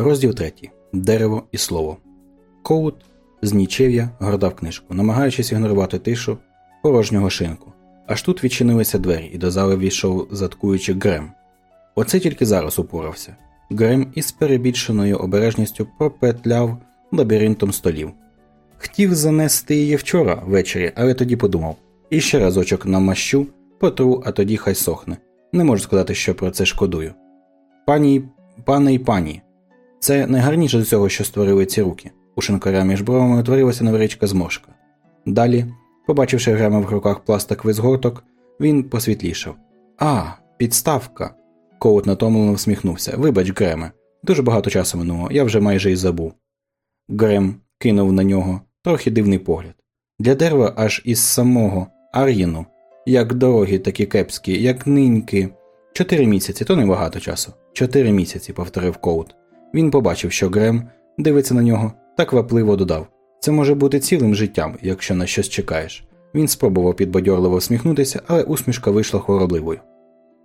Розділ 3. Дерево і слово. Коут з нічев'я гортав книжку, намагаючись ігнорувати тишу порожнього шинку. Аж тут відчинилися двері, і до зали війшов заткуючи Грем. Оце тільки зараз упорався. Грем із перебільшеною обережністю пропетляв лабіринтом столів. Хотів занести її вчора ввечері, але тоді подумав і ще разочок намащу, потру, а тоді хай сохне. Не можу сказати, що про це шкодую. Пані, пане і пані, це найгарніше з цього, що створили ці руки. У шинкаря між бровами утворилася невеличка зморшка. Далі, побачивши Грема в руках пластиковий згорток, він посвітлішав. А, підставка. Коут натомлено всміхнувся. Вибач, Греме, дуже багато часу минуло, я вже майже й забув. Грем кинув на нього трохи дивний погляд. Для дерева аж із самого Ар'їну, як дороги, такі кепські, як ниньки. Чотири місяці, то небагато часу. Чотири місяці, повторив Коут. Він побачив, що Грем дивиться на нього, так вапливо додав. Це може бути цілим життям, якщо на щось чекаєш. Він спробував підбадьорливо всміхнутися, але усмішка вийшла хворобливою.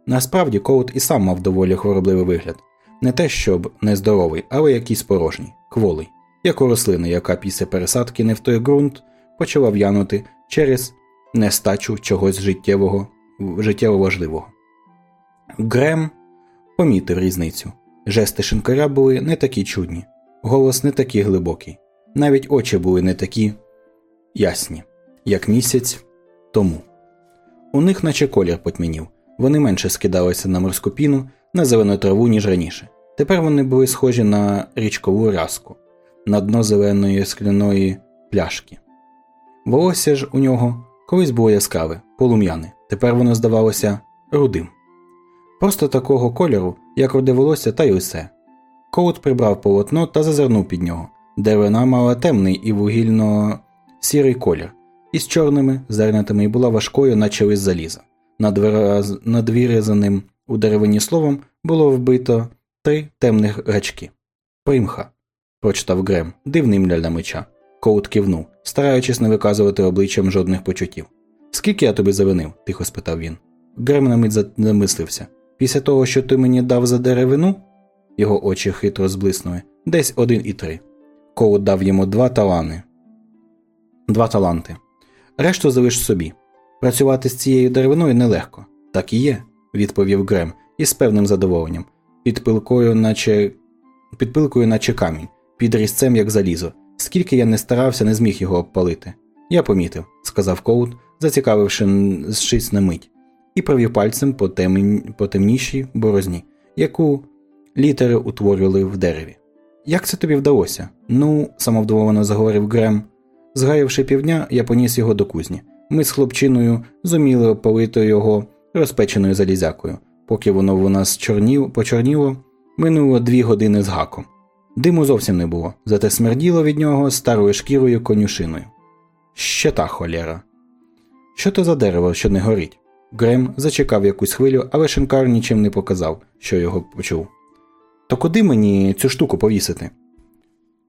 Насправді Коут і сам мав доволі хворобливий вигляд. Не те, щоб нездоровий, але якийсь порожній, кволий, як у рослини, яка після пересадки не в той ґрунт почала в'янути через нестачу чогось життєвого, життєво важливого. Грем помітив різницю. Жести шинкаря були не такі чудні, голос не такий глибокий, навіть очі були не такі ясні, як місяць тому. У них наче колір потьмянів, вони менше скидалися на морську піну, на зелену траву, ніж раніше. Тепер вони були схожі на річкову рязку, на дно зеленої скляної пляшки. Волосся ж у нього колись було яскраве, полум'яне, тепер воно здавалося рудим. Просто такого кольору, як руде волосся, та й усе. Коут прибрав полотно та зазирнув під нього. Деревина мала темний і вугільно сірий колір, із чорними зернятами і була важкою, наче лист заліза. Над вирізаним у деревині словом було вбито три темних гачки. Примха, прочитав Грем, дивний мляль меча. Коут кивнув, стараючись не виказувати обличчям жодних почуттів. Скільки я тобі завинив? тихо спитав він. Грем на мить замислився. Після того, що ти мені дав за деревину? Його очі хитро зблиснули. Десь один і три. Коут дав йому два талани. Два таланти. Решту залиш собі. Працювати з цією деревиною нелегко. Так і є, відповів Грем із певним задоволенням, під пилкою, наче під пилкою, наче камінь, під різцем, як залізо. Скільки я не старався, не зміг його обпалити. Я помітив, сказав Коут, зацікавившись на мить і провів пальцем по, темн... по темнішій борозні, яку літери утворювали в дереві. Як це тобі вдалося? Ну, самовдоволено заговорив Грем. Згаявши півдня, я поніс його до кузні. Ми з хлопчиною зуміли опалити його розпеченою залізякою. Поки воно в нас чорнів, почорніло, минуло дві години з гаком. Диму зовсім не було, зате смерділо від нього старою шкірою конюшиною. Ще та холєра. Що то за дерево, що не горить? Грем зачекав якусь хвилю, але шинкар нічим не показав, що його почув. То куди мені цю штуку повісити?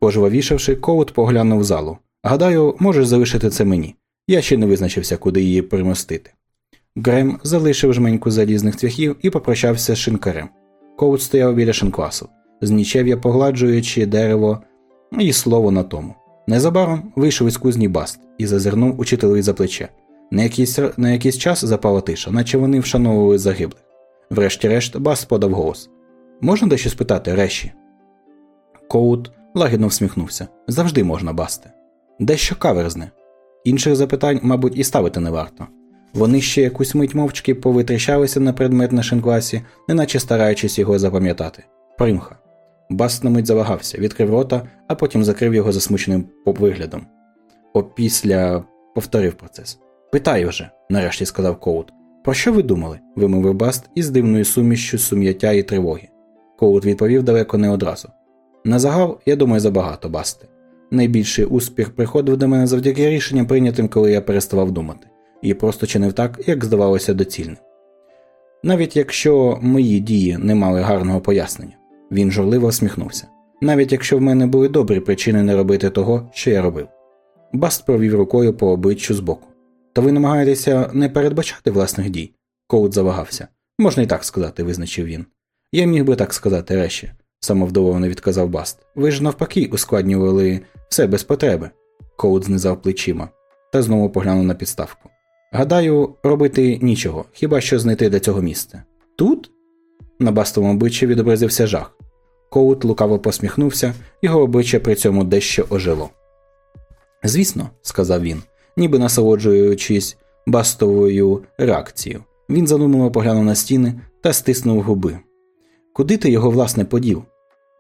Пожвавішавши, коут поглянув залу. Гадаю, можеш залишити це мені. Я ще не визначився, куди її примостити. Грем залишив жменьку залізних цвяхів і попрощався з шинкарем. Коут стояв біля шинквасу, знічев'я погладжуючи дерево і слово на тому. Незабаром вийшов із кузні баст і зазирнув учителеві за плече. На якийсь, на якийсь час запала тиша, наче вони вшановували загиблих. Врешті-решт, Бас подав голос Можна дещо спитати, реші? Коут лагідно всміхнувся. Завжди можна, басте. Дещо каверзне. Інших запитань, мабуть, і ставити не варто. Вони ще якусь мить мовчки повитріщалися на предмет на шинкласі, неначе стараючись його запам'ятати. Примха. Баст на мить завагався, відкрив рота, а потім закрив його засмученим виглядом. Опісля повторив процес. Питаю вже, нарешті сказав Коут. Про що ви думали? вимовив Баст із дивною сумішчю сум'яття і тривоги. Коут відповів далеко не одразу. На загал, я думаю, забагато, Басте. Найбільший успіх приходив до мене завдяки рішенням, прийнятим, коли я переставав думати, і просто чинив так, як здавалося доцільним. Навіть якщо мої дії не мали гарного пояснення, він журливо всміхнувся. Навіть якщо в мене були добрі причини не робити того, що я робив. Баст провів рукою по обличчю збоку. То ви намагаєтеся не передбачати власних дій? Коут завагався. Можна і так сказати, визначив він. Я міг би так сказати реші. самовдоволено відказав Баст. Ви ж навпаки ускладнювали все без потреби. Коут знизав плечима та знову поглянув на підставку. Гадаю, робити нічого, хіба що знайти для цього місце. Тут? На бастовому обличчі відобразився жах. Коут лукаво посміхнувся, його обличчя при цьому дещо ожило. Звісно, сказав він, ніби насолоджуючись бастовою реакцією. Він задумливо поглянув на стіни та стиснув губи. Куди ти його, власне, подів?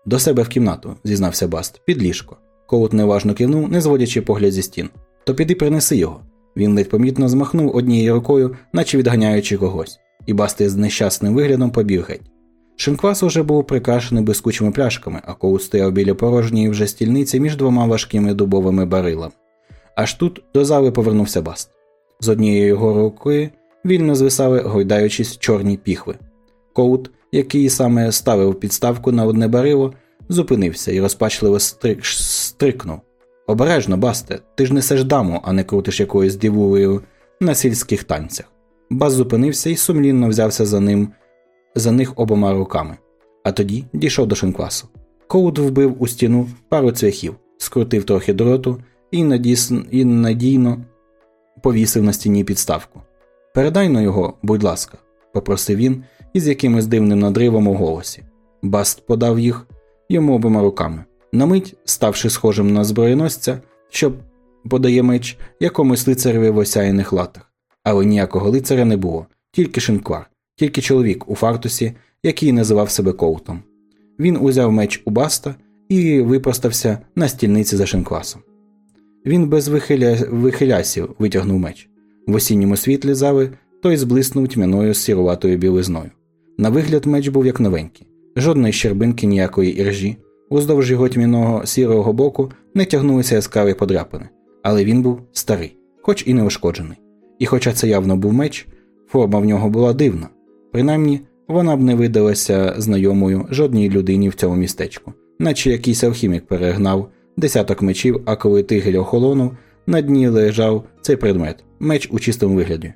До себе в кімнату, зізнався Баст, під ліжко. Коут неважно кивнув, не зводячи погляд зі стін. То піди принеси його. Він ледь помітно змахнув однією рукою, наче відганяючи когось, і Басти з нещасним виглядом побіг геть. Шинквас уже був прикрашений блискучими пляшками, а коут стояв біля порожньої вже стільниці між двома важкими дубовими барилами. Аж тут до зали повернувся Баст. З однієї його руки вільно звисали, гойдаючись чорні піхви. Коут, який саме ставив підставку на одне барило, зупинився і розпачливо стрик... стрикнув. Обережно, басте, ти ж несеш даму, а не крутиш якоюсь дівулею на сільських танцях. Бас зупинився і сумлінно взявся за ним за них обома руками, а тоді дійшов до шинквасу. Коут вбив у стіну пару цвяхів, скрутив трохи дроту і, надіс... і надійно повісив на стіні підставку. Передай на його, будь ласка, попросив він із якимось дивним надривом у голосі. Баст подав їх йому обома руками. На мить, ставши схожим на зброєносця, що подає меч якомусь лицареві в осяяних латах. Але ніякого лицаря не було, тільки шинквар, тільки чоловік у фартусі, який називав себе коутом. Він узяв меч у баста і випростався на стільниці за шинквасом. Він без вихиля... вихилясів витягнув меч. В осінньому світлі зали той зблиснув тьмяною сіруватою білизною. На вигляд меч був як новенький, жодної щербинки ніякої іржі, уздовж його тьмяного сірого боку не тягнулися яскраві подряпини, але він був старий, хоч і неушкоджений. І хоча це явно був меч, форма в нього була дивна, принаймні вона б не видалася знайомою жодній людині в цьому містечку, наче якийсь алхімік перегнав десяток мечів, а коли тигель на дні лежав цей предмет меч у чистому вигляді.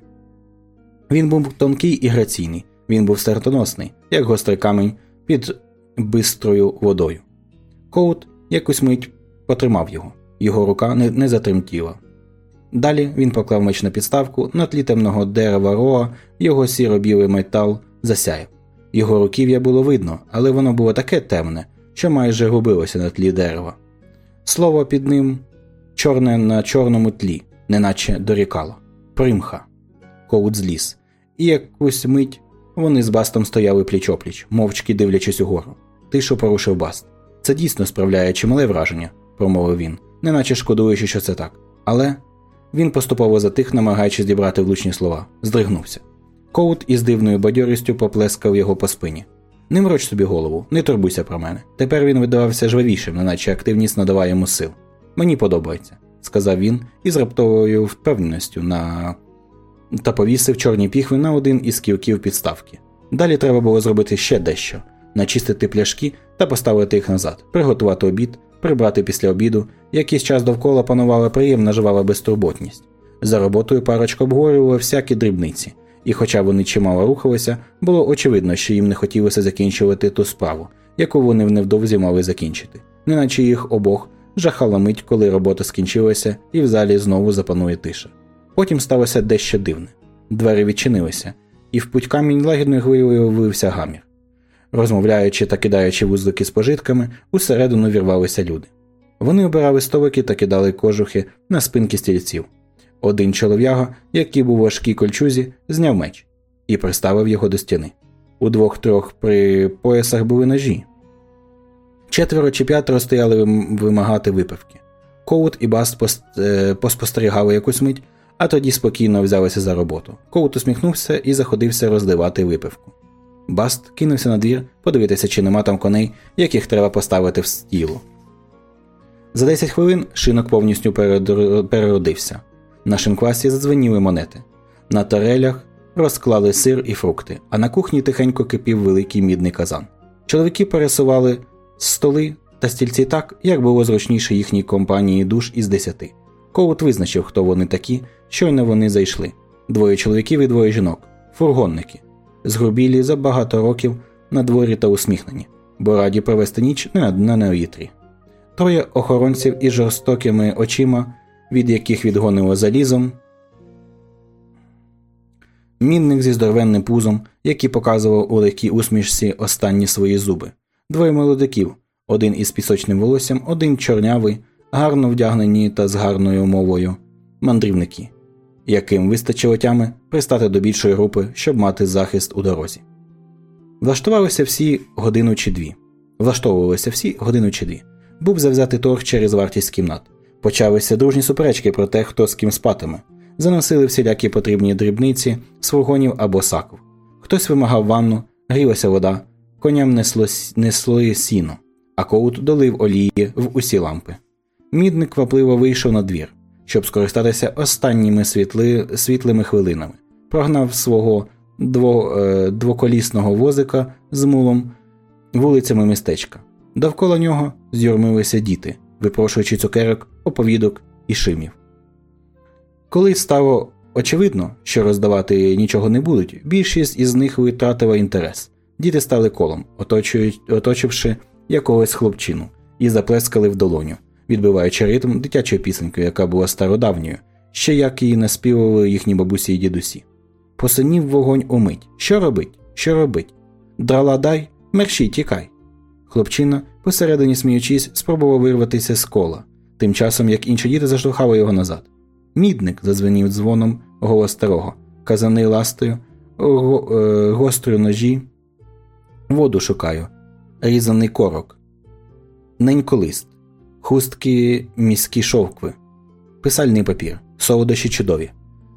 Він був тонкий і граційний, він був стартоносний, як гострий камінь під бистрою водою. Коут якусь мить потримав його, його рука не, не затремтіла. Далі він поклав меч на підставку, на тлі темного дерева роа, його сіро-білий метал засяяв. Його руків'я було видно, але воно було таке темне, що майже губилося на тлі дерева. Слово під ним чорне на чорному тлі, неначе дорікало. Примха. Коут зліз. І якусь мить вони з бастом стояли пліч опліч, мовчки дивлячись угору. Тишу порушив баст. Це дійсно справляє чимале враження, промовив він, неначе шкодуючи, що це так. Але він поступово затих, намагаючись зібрати влучні слова, здригнувся. Коут із дивною бадьорістю поплескав його по спині. Не мроч собі голову, не турбуйся про мене. Тепер він видавався жвавішим, неначе активність надаває йому сил. Мені подобається, сказав він із раптовою впевненістю на та повісив чорні піхви на один із ківків підставки. Далі треба було зробити ще дещо начистити пляшки та поставити їх назад, приготувати обід, прибрати після обіду, якийсь час довкола панувала приємна жвава безтурботність. За роботою парочка обговорювала всякі дрібниці, і, хоча вони чимало рухалися, було очевидно, що їм не хотілося закінчувати ту справу, яку вони невдовзі мали закінчити, неначе їх обох жахала мить, коли робота скінчилася, і в залі знову запанує тиша. Потім сталося дещо дивне. Двері відчинилися, і в путь камінь лагідною гливою влився гамір. Розмовляючи та кидаючи вузлики з пожитками, усередину вірвалися люди. Вони обирали столики та кидали кожухи на спинки стільців. Один чолов'яга, який був у важкій кольчузі, зняв меч і приставив його до стіни. У двох-трьох при поясах були ножі. Четверо чи п'ятеро стояли вимагати випивки. Коут і Баст е, поспостерігали якусь мить, а тоді спокійно взялися за роботу. Коут усміхнувся і заходився розливати випивку. Баст кинувся на двір подивитися, чи нема там коней, яких треба поставити в стілу. За 10 хвилин шинок повністю переродився. На шинквасі задзвеніли монети. На тарелях розклали сир і фрукти, а на кухні тихенько кипів великий мідний казан. Чоловіки пересували столи та стільці так, як було зручніше їхній компанії душ із десяти. Коут визначив, хто вони такі, щойно вони зайшли. Двоє чоловіків і двоє жінок, фургонники, згрубілі за багато років на дворі та усміхнені. бо раді провести ніч не на неовітрі. Троє охоронців із жорстокими очима, від яких відгонило залізом. Мінник зі здоровенним пузом, який показував у легкій усмішці останні свої зуби, двоє молодиків, один із пісочним волоссям, один чорнявий, гарно вдягнені та з гарною мовою мандрівники, яким вистачило тями пристати до більшої групи, щоб мати захист у дорозі. Влаштувалися всі годину чи дві. Влаштовувалися всі годину чи дві. Був завзятий торг через вартість кімнат. Почалися дружні суперечки про те, хто з ким спатиме. Заносили всілякі потрібні дрібниці з або сакв. Хтось вимагав ванну, грілася вода, коням несло, несли сіно, а коут долив олії в усі лампи. Мідник квапливо вийшов на двір, щоб скористатися останніми світли, світлими хвилинами, прогнав свого дво, е, двоколісного возика з мулом вулицями містечка. Довкола нього з'юрмилися діти, випрошуючи цукерок, оповідок і шимів. Коли стало очевидно, що роздавати нічого не будуть, більшість із них витратила інтерес. Діти стали колом, оточивши якогось хлопчину, і заплескали в долоню, відбиваючи ритм дитячої пісеньки, яка була стародавньою, ще як її наспівували їхні бабусі і дідусі. Посинів вогонь умить. Що робить? Що робить? Драла дай, мерщій тікай. Хлопчина, посередині сміючись, спробував вирватися з кола, тим часом як інші діти заштовхали його назад. Мідник зазвенів дзвоном голос старого, казаний ластою, е, гострою ножі, воду шукаю, різаний корок, неньколист, хустки міські шовкви, писальний папір, солодощі чудові.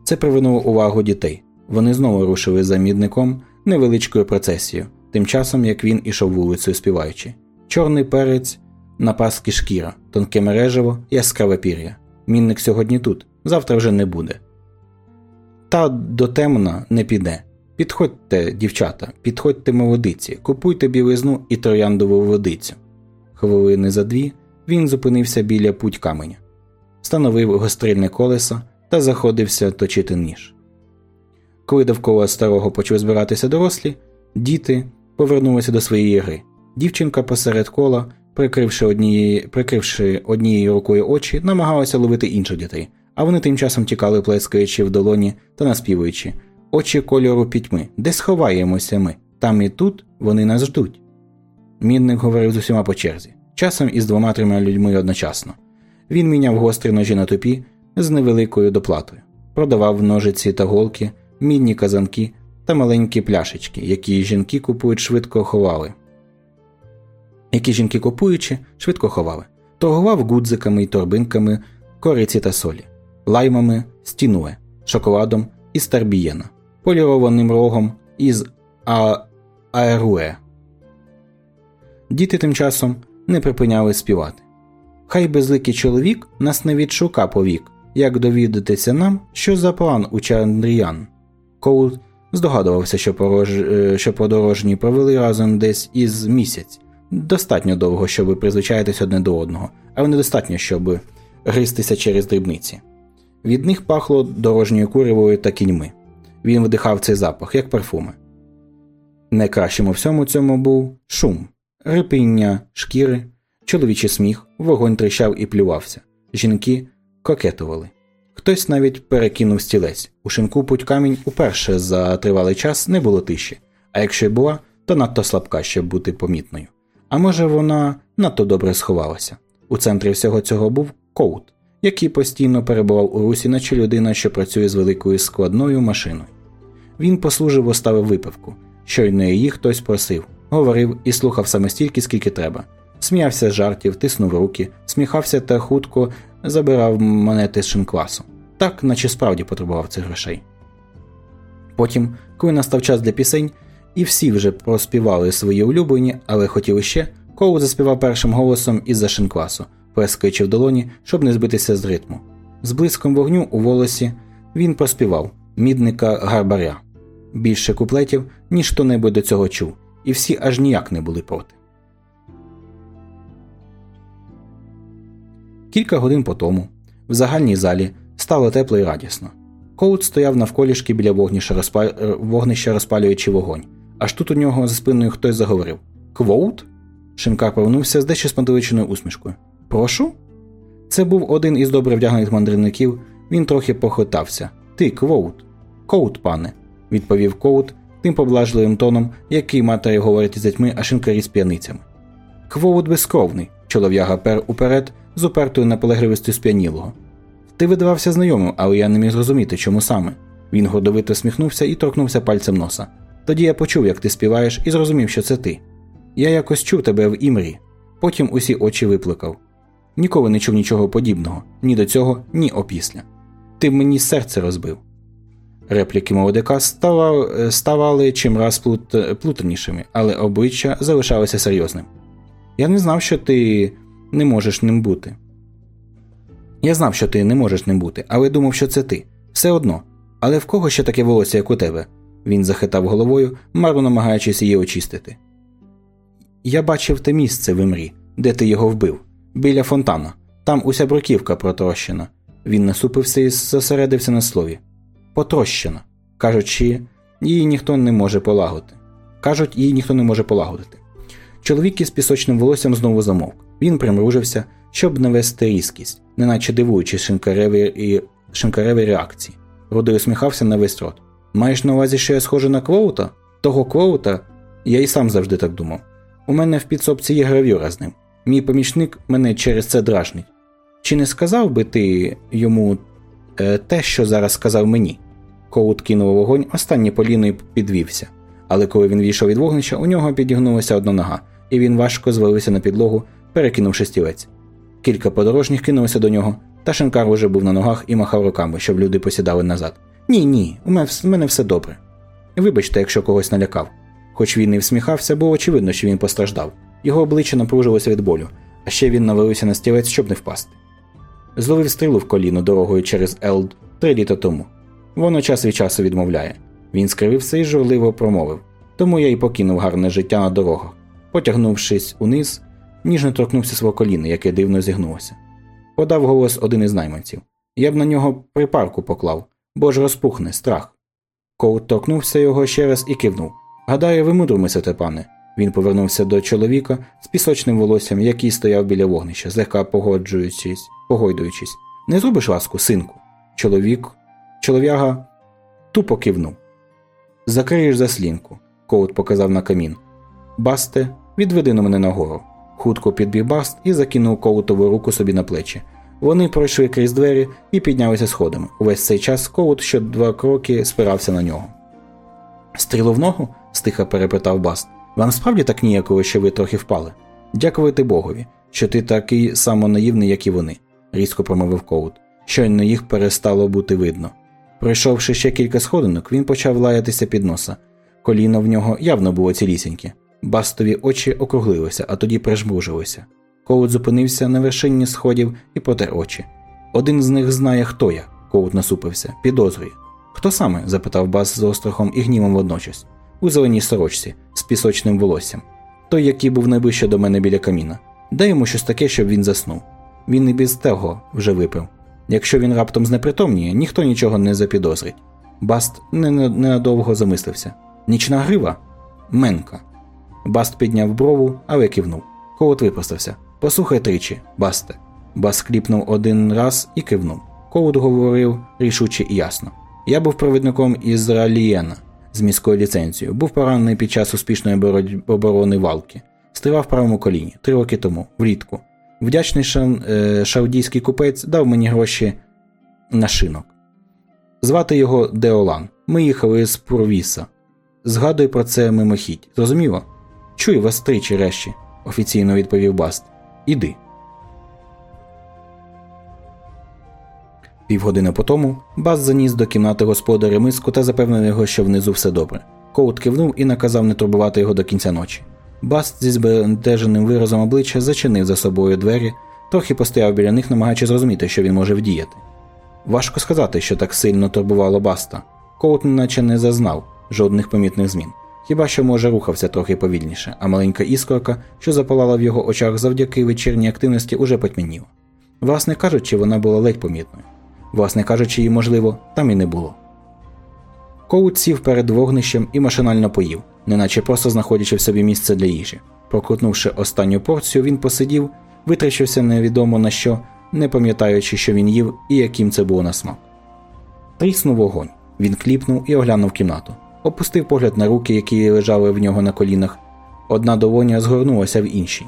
Це привернуло увагу дітей. Вони знову рушили за мідником невеличкою процесією, тим часом як він ішов вулицею співаючи. Чорний перець, на паски шкіра, тонке мережево, яскраве пір'я. Мінник сьогодні тут, завтра вже не буде. Та до темна не піде. Підходьте, дівчата, підходьте молодиці, купуйте білизну і трояндову водицю. Хвилини за дві він зупинився біля путь каменя, встановив гострильне колесо та заходився точити ніж. Коли довкола старого почали збиратися дорослі, діти повернулися до своєї гри. Дівчинка посеред кола, прикривши однією, прикривши однією рукою очі, намагалася ловити інших дітей, а вони тим часом тікали, плескаючи в долоні та наспівуючи очі кольору пітьми. Де сховаємося ми? Там і тут вони нас ждуть. Мінник говорив з усіма по черзі, часом із двома трьома людьми одночасно. Він міняв гострі ножі на тупі з невеликою доплатою, продавав ножиці та голки, мідні казанки та маленькі пляшечки, які жінки купують швидко ховали. Які жінки купуючи, швидко ховали, торгував гудзиками й торбинками кориці та солі, лаймами стінуе, шоколадом із тарбієна, полірованим рогом із а... аеруе. Діти тим часом не припиняли співати. Хай безликий чоловік нас не відшука повік, як довідатися нам, що за план у Чандріян. Коул здогадувався, що, порож... Е, що подорожні провели разом десь із місяць. Достатньо довго, щоб призвичаїтись одне до одного, але недостатньо, щоб гристися через дрібниці. Від них пахло дорожньою куривою та кіньми. Він вдихав цей запах, як парфуми. Найкращим у всьому цьому був шум, рипіння шкіри, чоловічий сміх, вогонь тріщав і плювався. Жінки кокетували. Хтось навіть перекинув стілець. У шинку путь камінь уперше за тривалий час не було тиші, а якщо й була, то надто слабка, щоб бути помітною. А може, вона надто добре сховалася. У центрі всього цього був коут, який постійно перебував у русі, наче людина, що працює з великою складною машиною. Він послужив оставив випивку, щойно її хтось просив, говорив і слухав саме стільки, скільки треба. Сміявся з жартів, тиснув руки, сміхався та хутко забирав монети з шинквасу. Так, наче справді потребував цих грошей. Потім, коли настав час для пісень, і всі вже проспівали свої улюблені, але хотіли ще, Коу заспівав першим голосом із-за шинквасу, плескаючи в долоні, щоб не збитися з ритму. З блиском вогню у волосі він проспівав мідника гарбаря. Більше куплетів, ніж хто небудь до цього чув, і всі аж ніяк не були проти. Кілька годин по тому, в загальній залі, стало тепло і радісно. Коут стояв навколішки біля вогнища розпалюючи вогонь. Аж тут у нього за спиною хтось заговорив Квоут? Шинкар повернувся з дещо спантеличеною усмішкою. Прошу? Це був один із добре вдягнених мандрівників, він трохи похитався. Ти, Квоут. Коут, пане, відповів Коут тим поблажливим тоном, який матері говорить із дітьми, а шинкарі з п'яницями. Квоут безкровний, чолов'яга пер уперед з упертою наполегливістю сп'янілого. Ти видавався знайомим, але я не міг зрозуміти, чому саме. Він гордовито сміхнувся і торкнувся пальцем носа. Тоді я почув, як ти співаєш, і зрозумів, що це ти. Я якось чув тебе в імрі, потім усі очі виплакав. Ніколи не чув нічого подібного, ні до цього, ні опісля. Ти мені серце розбив. Репліки молодика ставали, ставали чимраз плут, плутанішими, але обличчя залишалося серйозним. Я не знав, що ти не можеш ним бути. Я знав, що ти не можеш ним бути, але думав, що це ти. Все одно. Але в кого ще таке волосся, як у тебе? Він захитав головою, марно намагаючись її очистити. Я бачив те місце в імрі, де ти його вбив, біля фонтана. Там уся бруківка протрощена. Він насупився і зосередився на слові. Потрощена. Кажучи, її ніхто не може полагодити. Кажуть, її ніхто не може полагодити. Чоловік із пісочним волоссям знову замовк. Він примружився, щоб навести різкість, неначе дивуючи шинкареві і шинкареві реакції. Рудий усміхався на весь рот. Маєш на увазі, що я схожа на Квоута? Того Квоута? Я і сам завжди так думав. У мене в підсобці є гравюра з ним. Мій помічник мене через це дражнить. Чи не сказав би ти йому е, те, що зараз сказав мені? Коут кинув вогонь, останнє поліно і підвівся. Але коли він війшов від вогнища, у нього підігнулася одна нога, і він важко звалився на підлогу, перекинувши стілець. Кілька подорожніх кинулося до нього, та Шенкар уже був на ногах і махав руками, щоб люди посідали назад. Ні, ні, у мене все добре. Вибачте, якщо когось налякав. Хоч він і всміхався, було очевидно, що він постраждав. Його обличчя напружилося від болю, а ще він навалився на стілець, щоб не впасти. Зловив стрілу в коліно дорогою через Елд три літа тому. Воно час від часу відмовляє. Він скривився і журливо промовив тому я й покинув гарне життя на дорогах. Потягнувшись униз, ніжно торкнувся свого коліна, яке дивно зігнулося. Подав голос один із найманців. Я б на нього припарку поклав, бо ж розпухне страх. Коут торкнувся його ще раз і кивнув. Гадаю, ви мудро мислите, пане. Він повернувся до чоловіка з пісочним волоссям, який стояв біля вогнища, злегка погоджуючись, погойдуючись. Не зробиш ласку, синку. Чоловік, чолов'яга тупо кивнув. Закриєш заслінку. Коут показав на камін. Басте, відведи на мене нагору. Хутко підбіг Баст і закинув коутову руку собі на плечі. Вони пройшли крізь двері і піднялися сходами. Увесь цей час коут що два кроки спирався на нього. Стрілу в ногу? стиха перепитав Баст. Вам справді так ніяково, що ви трохи впали? Дякувати Богові, що ти такий само наївний, як і вони, різко промовив Коут. Щойно їх перестало бути видно. Пройшовши ще кілька сходинок, він почав лаятися під носа. Коліно в нього явно було цілісіньке. Бастові очі округлилися, а тоді прижмружилися. Коут зупинився на вершині сходів і потер очі. Один з них знає, хто я. Коут насупився, підозрює. Хто саме? запитав Бас з острахом і гнівом водночас. У зеленій сорочці, з пісочним волоссям. Той, який був найближче до мене біля каміна. Дай йому щось таке, щоб він заснув. Він і без того вже випив. Якщо він раптом знепритомніє, ніхто нічого не запідозрить. Баст ненадовго замислився. Нічна грива? Менка. Баст підняв брову, але кивнув. Коут випростався. Послухай тричі, басте. Бас кліпнув один раз і кивнув. Коут говорив рішуче і ясно. Я був провідником Ізраїлієна з міською ліцензією, був поранений під час успішної оборони валки, стрівав в правому коліні три роки тому, влітку. Вдячний шан, е, шаудійський купець дав мені гроші на шинок. Звати його Деолан. Ми їхали з Пурвіса. Згадуй про це мимохідь. Зрозуміло? Чуй вас тричі решті, офіційно відповів Баст. Іди. Півгодини по тому Баст заніс до кімнати господаря миску та запевнив його, що внизу все добре. Коут кивнув і наказав не турбувати його до кінця ночі. Баст зі збентеженим виразом обличчя зачинив за собою двері, трохи постояв біля них, намагаючись зрозуміти, що він може вдіяти. Важко сказати, що так сильно турбувало Баста. Коут наче не зазнав жодних помітних змін. Хіба що, може, рухався трохи повільніше, а маленька іскорка, що запалала в його очах завдяки вечірній активності, уже потьмяніла. Власне кажучи, вона була ледь помітною. Власне кажучи, її, можливо, там і не було. Коут сів перед вогнищем і машинально поїв, неначе просто знаходячи в собі місце для їжі. Прокутнувши останню порцію, він посидів, витрачився невідомо на що, не пам'ятаючи, що він їв і яким це було на смак. Тріснув вогонь. Він кліпнув і оглянув кімнату. Опустив погляд на руки, які лежали в нього на колінах. Одна долоня згорнулася в іншій.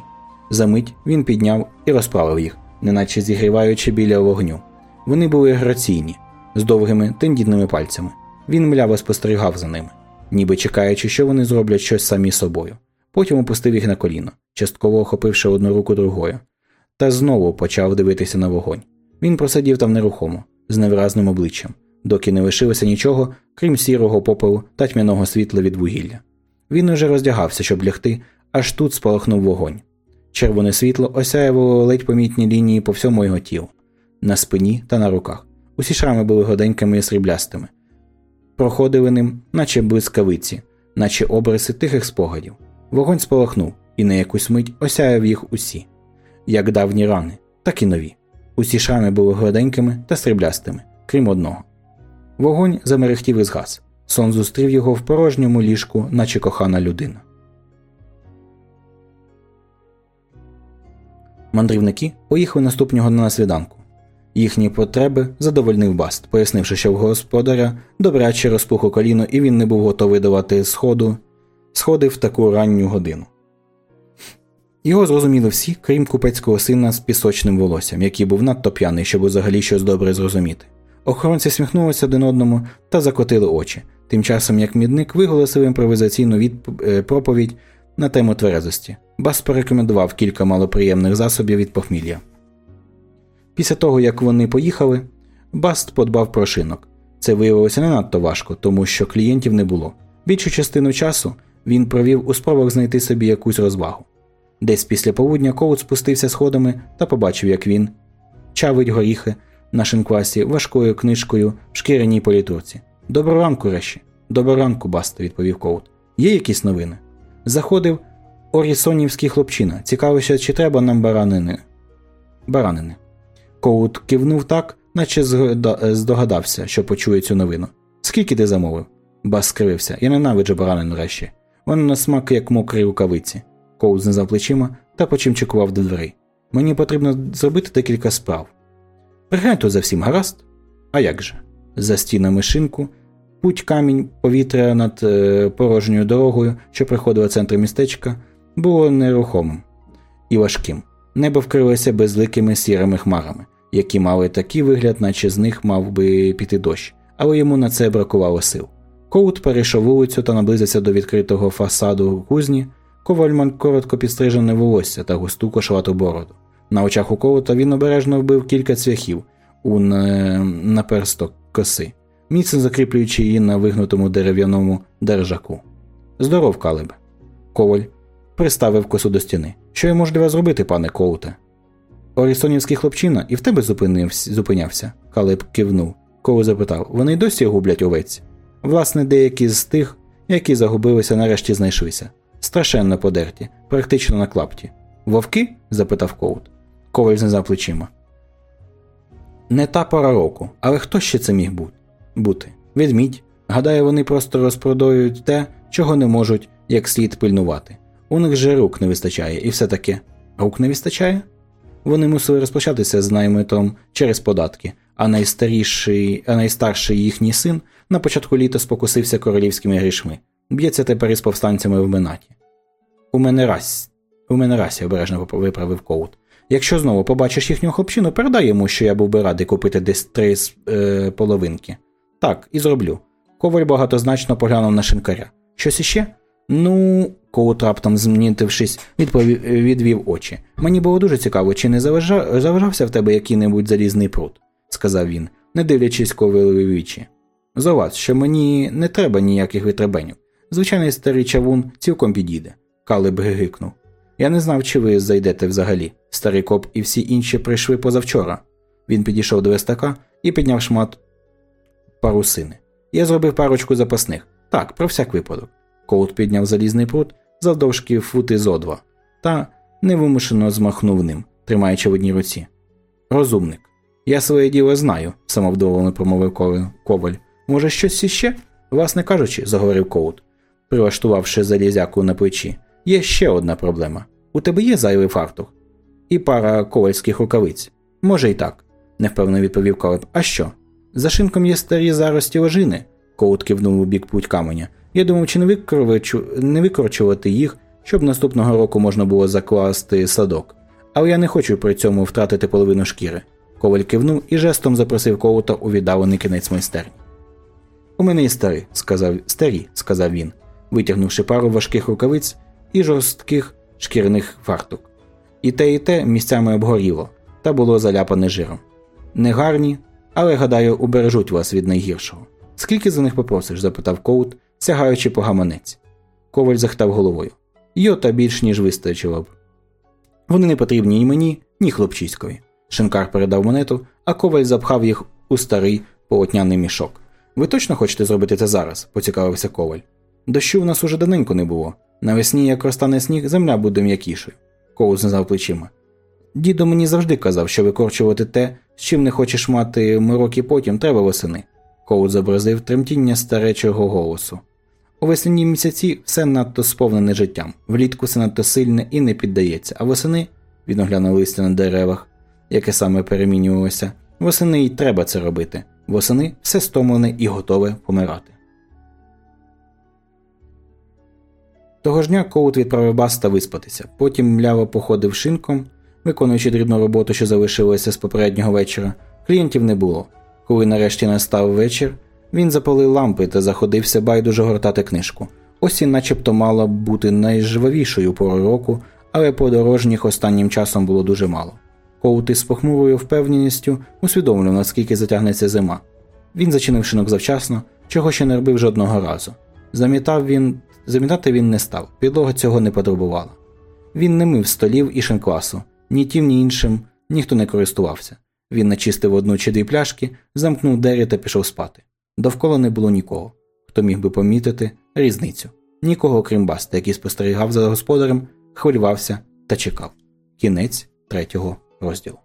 Замить він підняв і розправив їх, неначе зігріваючи біля вогню. Вони були граційні, з довгими тендітними пальцями. Він мляво спостерігав за ними, ніби чекаючи, що вони зроблять щось самі собою. Потім опустив їх на коліно, частково охопивши одну руку другою, та знову почав дивитися на вогонь. Він просидів там нерухомо, з невиразним обличчям, доки не лишилося нічого, крім сірого попелу та тьмяного світла від вугілля. Він уже роздягався, щоб лягти, аж тут спалахнув вогонь. Червоне світло осяявало ледь помітні лінії по всьому його тілу, на спині та на руках. Усі шрами були годенькими і сріблястими, проходили ним, наче блискавиці, наче обриси тихих спогадів. Вогонь спалахнув і на якусь мить осяяв їх усі, як давні рани, так і нові. Усі шрами були гладенькими та сріблястими, крім одного. Вогонь замерехтів і згас. Сон зустрів його в порожньому ліжку, наче кохана людина. Мандрівники поїхали наступного дня на свіданку. Їхні потреби задовольнив Баст, пояснивши, що в господаря добряче розпухло коліно, і він не був готовий давати сходу, сходи в таку ранню годину. Його зрозуміли всі, крім купецького сина з пісочним волоссям, який був надто п'яний, щоб взагалі щось добре зрозуміти. Охоронці сміхнулися один одному та закотили очі, тим часом як мідник виголосив імпровізаційну відп... Е, проповідь на тему тверезості. Бас порекомендував кілька малоприємних засобів від похмілля. Після того, як вони поїхали, Баст подбав про шинок. Це виявилося не надто важко, тому що клієнтів не було. Більшу частину часу він провів у спробах знайти собі якусь розвагу. Десь після полудня Коут спустився сходами та побачив, як він чавить горіхи на шинквасі важкою книжкою в шкіряній політурці. Доброго ранку, реші. Доброго ранку, Баст, відповів Коут. Є якісь новини? Заходив Орісонівський хлопчина. Цікавився, чи треба нам баранини. Баранини. Коут кивнув так, наче здогадався, що почує цю новину. Скільки ти замовив? Бас скривився. Я ненавиджу баранину реші. Вони на смак, як мокрі рукавиці. Коут знизав плечима та почимчикував до дверей. Мені потрібно зробити декілька справ. Приглянь за всім гаразд? А як же? За стінами шинку, путь камінь, повітря над е, порожньою дорогою, що приходила центр містечка, було нерухомим і важким. Небо вкрилося безликими сірими хмарами, які мали такий вигляд, наче з них мав би піти дощ, але йому на це бракувало сил. Коут перейшов вулицю та наблизився до відкритого фасаду кузні, ковальман коротко підстрижене волосся та густу кошлату бороду. На очах у колота він обережно вбив кілька цвяхів у наперсток коси, міцно закріплюючи її на вигнутому дерев'яному держаку. Здоров, Калебе. Коваль приставив косу до стіни. Що я можу для вас зробити, пане Коуте? Орісонівський хлопчина і в тебе зупинявся. Калеб кивнув. Коу запитав вони й досі гублять овець. Власне, деякі з тих, які загубилися, нарешті знайшлися. Страшенно подерті, практично на клапті. Вовки? запитав Коут. Коваль знизав плечима. Не та пора року, але хто ще це міг бути? Відмідь. Гадаю, вони просто розпродують те, чого не можуть як слід пильнувати. У них же рук не вистачає, і все таке. Рук не вистачає? Вони мусили розпочатися з наймитом через податки, а найстаріший, а найстарший їхній син на початку літа спокусився королівськими грішми. Б'ється тепер із повстанцями в Менаті. У мене раз. У мене расі, обережно виправив Коут. Якщо знову побачиш їхню хлопчину, передай йому, що я був би радий купити десь три е, половинки. Так, і зроблю. Коваль багатозначно поглянув на шинкаря. Щось іще? Ну, Коут раптом змінившись, відповів, відвів очі. Мені було дуже цікаво, чи не заважав, заважався в тебе який-небудь залізний пруд, сказав він, не дивлячись ковилові вічі. Зоват, що мені не треба ніяких витребенів. Звичайний старий чавун цілком підійде. Калеб гигикнув. Я не знав, чи ви зайдете взагалі. Старий коп і всі інші прийшли позавчора. Він підійшов до вестака і підняв шмат парусини. Я зробив парочку запасних. Так, про всяк випадок. Коут підняв залізний прут завдовжки фути зо два та невимушено змахнув ним, тримаючи в одній руці. Розумник. Я своє діло знаю, самовдоволено промовив коваль. Може, щось іще? Власне кажучи, заговорив Коут, прилаштувавши залізяку на плечі. Є ще одна проблема. У тебе є зайвий фартух? І пара ковальських рукавиць. Може і так, невпевнено відповів Колеб. А що? За шинком є старі зарості ожини, Коут кивнув у бік путь каменя. Я думав, чи не, викорчу... не викорчувати їх, щоб наступного року можна було закласти садок. Але я не хочу при цьому втратити половину шкіри. Коваль кивнув і жестом запросив Коута у віддалений кінець майстерні. У мене є старі, сказав старі, сказав він, витягнувши пару важких рукавиць і жорстких шкіряних фартук. І те, і те місцями обгоріло, та було заляпане жиром. Не гарні, але, гадаю, убережуть вас від найгіршого. Скільки за них попросиш? запитав Коут, сягаючи по гаманець. Коваль захтав головою. Йота більш ніж вистачило б. Вони не потрібні ні мені, ні хлопчиськові. Шинкар передав монету, а коваль запхав їх у старий полотняний мішок. Ви точно хочете зробити це зараз? поцікавився коваль. Дощу в нас уже давненько не було. Навесні, як розтане сніг, земля буде м'якішою. Коул знизав плечима. Дідо мені завжди казав, що викорчувати те, з чим не хочеш мати мороки потім, треба восени. Коут зобразив тремтіння старечого голосу. У весняні місяці все надто сповнене життям, влітку все надто сильне і не піддається, а восени, він оглянув листя на деревах, яке саме перемінювалося, восени й треба це робити. Восени все стомлене і готове помирати. Того ж дня Коут відправив Баста виспатися, потім мляво походив шинком, виконуючи дрібну роботу, що залишилася з попереднього вечора. Клієнтів не було. Коли нарешті настав вечір, він запалив лампи та заходився байдуже гортати книжку. Осінь начебто мала бути найжвавішою порою року, але подорожніх останнім часом було дуже мало. Коут із похмурою впевненістю усвідомлював, наскільки затягнеться зима. Він зачинив шинок завчасно, чого ще не робив жодного разу. Замітав він, замітати він не став, підлога цього не потребувала. Він не мив столів і шинкласу, ні тим, ні іншим ніхто не користувався. Він начистив одну чи дві пляшки, замкнув двері та пішов спати. Довкола не було нікого, хто міг би помітити різницю. Нікого, окрім Баста, який спостерігав за господарем, хвилювався та чекав. Кінець третього розділу.